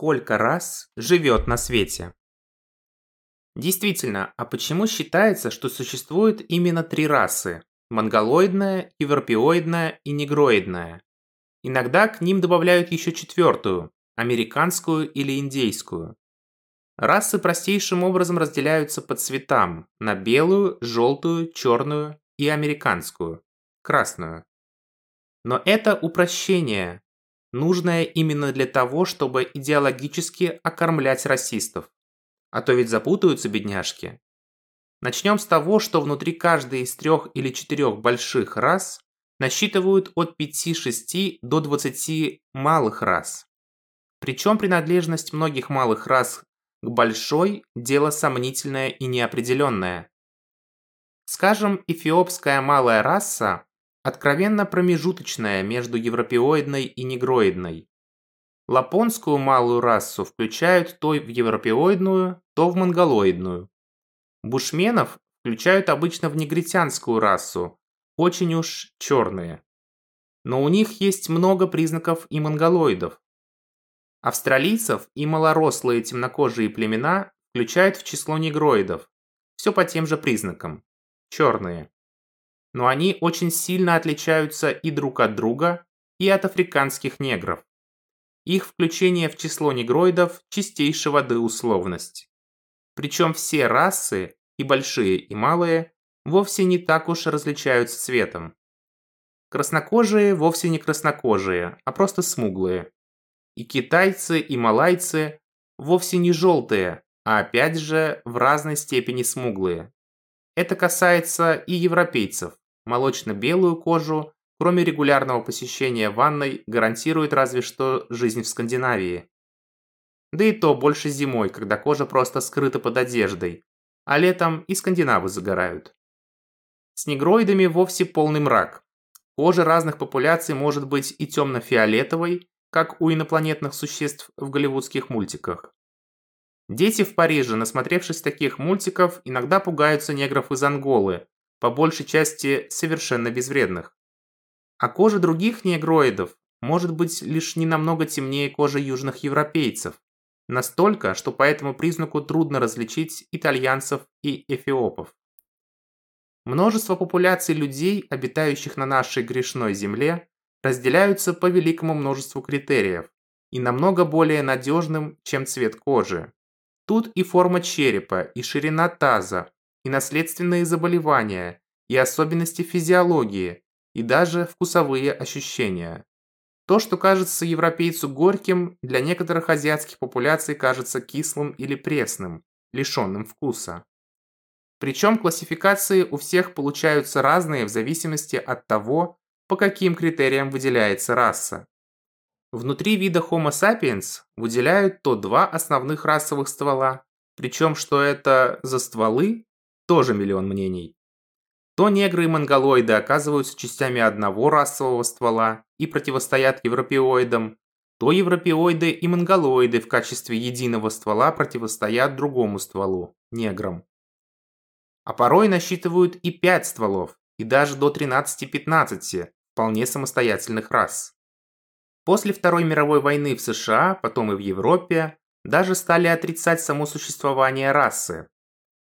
сколько рас живет на свете. Действительно, а почему считается, что существует именно три расы – монголоидная, европеоидная и негроидная? Иногда к ним добавляют еще четвертую – американскую или индейскую. Расы простейшим образом разделяются по цветам на белую, желтую, черную и американскую – красную. Но это упрощение, нужное именно для того, чтобы идеологически окормлять расистов. А то ведь запутаются бедняжки. Начнем с того, что внутри каждой из трех или четырех больших рас насчитывают от 5-6 до 20 малых рас. Причем принадлежность многих малых рас к большой – дело сомнительное и неопределенное. Скажем, эфиопская малая раса откровенно промежуточная между европеоидной и негроидной. Лапонскую малую расу включают то в европеоидную, то в монголоидную. Бушменов включают обычно в негритянскую расу, очень уж черные. Но у них есть много признаков и монголоидов. Австралийцев и малорослые темнокожие племена включают в число негроидов, все по тем же признакам – черные. Но они очень сильно отличаются и друг от друга, и от африканских негров. Их включение в число негроидов – чистейшая воды условность. Причем все расы, и большие, и малые, вовсе не так уж различаются цветом. Краснокожие вовсе не краснокожие, а просто смуглые. И китайцы, и малайцы вовсе не желтые, а опять же в разной степени смуглые. Это касается и европейцев. Молочно-белую кожу кроме регулярного посещения ванной, гарантирует разве что жизнь в Скандинавии. Да и то больше зимой, когда кожа просто скрыта под одеждой, а летом и скандинавы загорают. С негроидами вовсе полный мрак. Кожа разных популяций может быть и темно-фиолетовой, как у инопланетных существ в голливудских мультиках. Дети в Париже, насмотревшись таких мультиков, иногда пугаются негров из Анголы, по большей части совершенно безвредных. А кожа других негроидов может быть лишь не намного темнее кожи южных европейцев. Настолько, что по этому признаку трудно различить итальянцев и эфиопов. Множество популяций людей, обитающих на нашей грешной земле, разделяются по великому множеству критериев и намного более надежным, чем цвет кожи. Тут и форма черепа, и ширина таза, и наследственные заболевания, и особенности физиологии, и даже вкусовые ощущения. То, что кажется европейцу горьким, для некоторых азиатских популяций кажется кислым или пресным, лишенным вкуса. Причем классификации у всех получаются разные в зависимости от того, по каким критериям выделяется раса. Внутри вида Homo sapiens выделяют то два основных расовых ствола, причем что это за стволы, тоже миллион мнений. То негры и монголоиды оказываются частями одного расового ствола и противостоят европеоидам, то европеоиды и монголоиды в качестве единого ствола противостоят другому стволу – неграм. А порой насчитывают и 5 стволов, и даже до 13-15 вполне самостоятельных рас. После Второй мировой войны в США, потом и в Европе, даже стали отрицать само существование расы.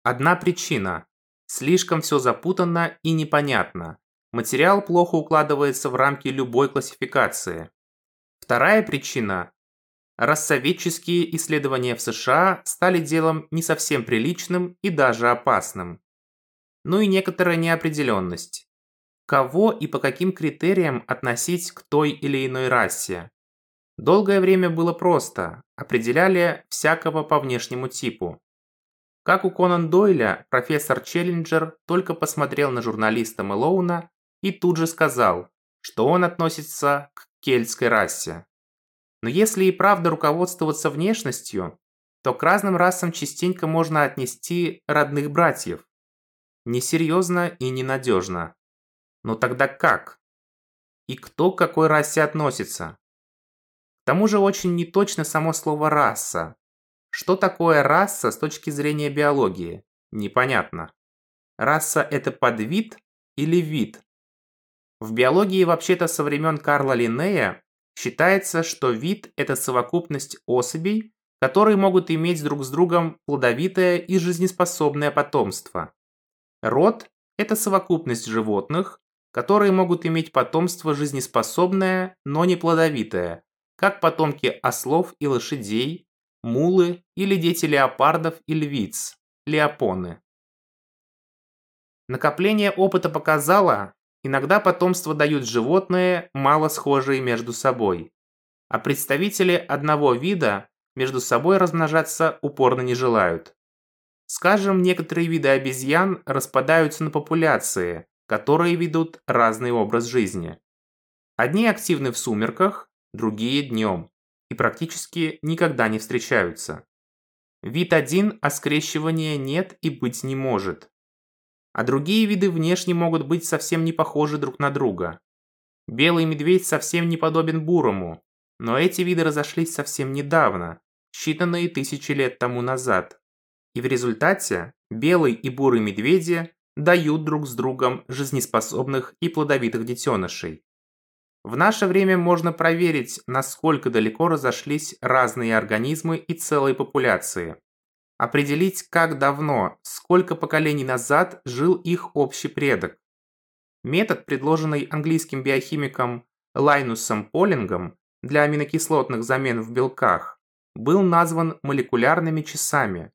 Одна причина Слишком все запутанно и непонятно. Материал плохо укладывается в рамки любой классификации. Вторая причина – рассоветческие исследования в США стали делом не совсем приличным и даже опасным. Ну и некоторая неопределенность. Кого и по каким критериям относить к той или иной расе? Долгое время было просто, определяли всякого по внешнему типу. Как у Конан Дойля, профессор Челленджер только посмотрел на журналиста Мэлоуна и тут же сказал, что он относится к кельтской расе. Но если и правда руководствоваться внешностью, то к разным расам частенько можно отнести родных братьев. Несерьезно и ненадежно. Но тогда как? И кто к какой расе относится? К тому же очень неточно само слово «раса», что такое раса с точки зрения биологии? Непонятно. Раса – это подвид или вид? В биологии вообще-то со времен Карла Линнея Считается, что вид – это совокупность особей, которые могут иметь друг с другом плодовитое и жизнеспособное потомство. Род – это совокупность животных, которые могут иметь потомство жизнеспособное, но не плодовитое, как потомки ослов и лошадей, мулы или дети леопардов и львиц, леопоны. Накопление опыта показало, иногда потомство дают животные, мало схожие между собой, а представители одного вида между собой размножаться упорно не желают. Скажем, некоторые виды обезьян распадаются на популяции, которые ведут разный образ жизни. Одни активны в сумерках, другие днем, и практически никогда не встречаются. Вид один, а скрещивания нет и быть не может. А другие виды внешне могут быть совсем не похожи друг на друга. Белый медведь совсем не подобен бурому, но эти виды разошлись совсем недавно, считанные тысячи лет тому назад. И в результате белый и бурый медведи дают друг с другом жизнеспособных и плодовитых детенышей. В наше время можно проверить, насколько далеко разошлись разные организмы и целые популяции. Определить, как давно, сколько поколений назад жил их общий предок. Метод, предложенный английским биохимиком Лайнусом Полингом для аминокислотных замен в белках, был назван молекулярными часами.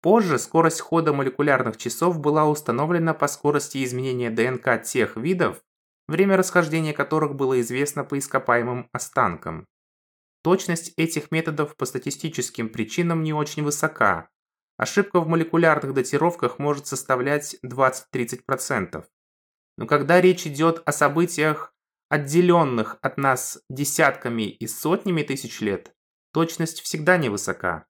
Позже скорость хода молекулярных часов была установлена по скорости изменения ДНК тех видов, время расхождения которых было известно по ископаемым останкам. Точность этих методов по статистическим причинам не очень высока. Ошибка в молекулярных датировках может составлять 20-30%. Но когда речь идет о событиях, отделенных от нас десятками и сотнями тысяч лет, точность всегда невысока.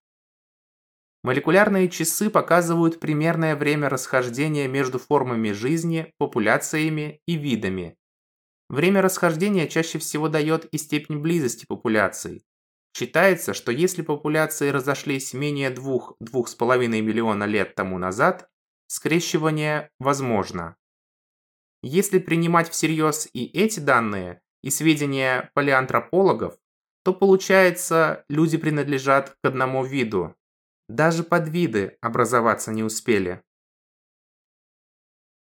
Молекулярные часы показывают примерное время расхождения между формами жизни, популяциями и видами, Время расхождения чаще всего дает и степень близости популяций. Считается, что если популяции разошлись менее 2-2,5 миллиона лет тому назад, скрещивание возможно. Если принимать всерьез и эти данные, и сведения палеантропологов, то получается, люди принадлежат к одному виду. Даже подвиды образоваться не успели.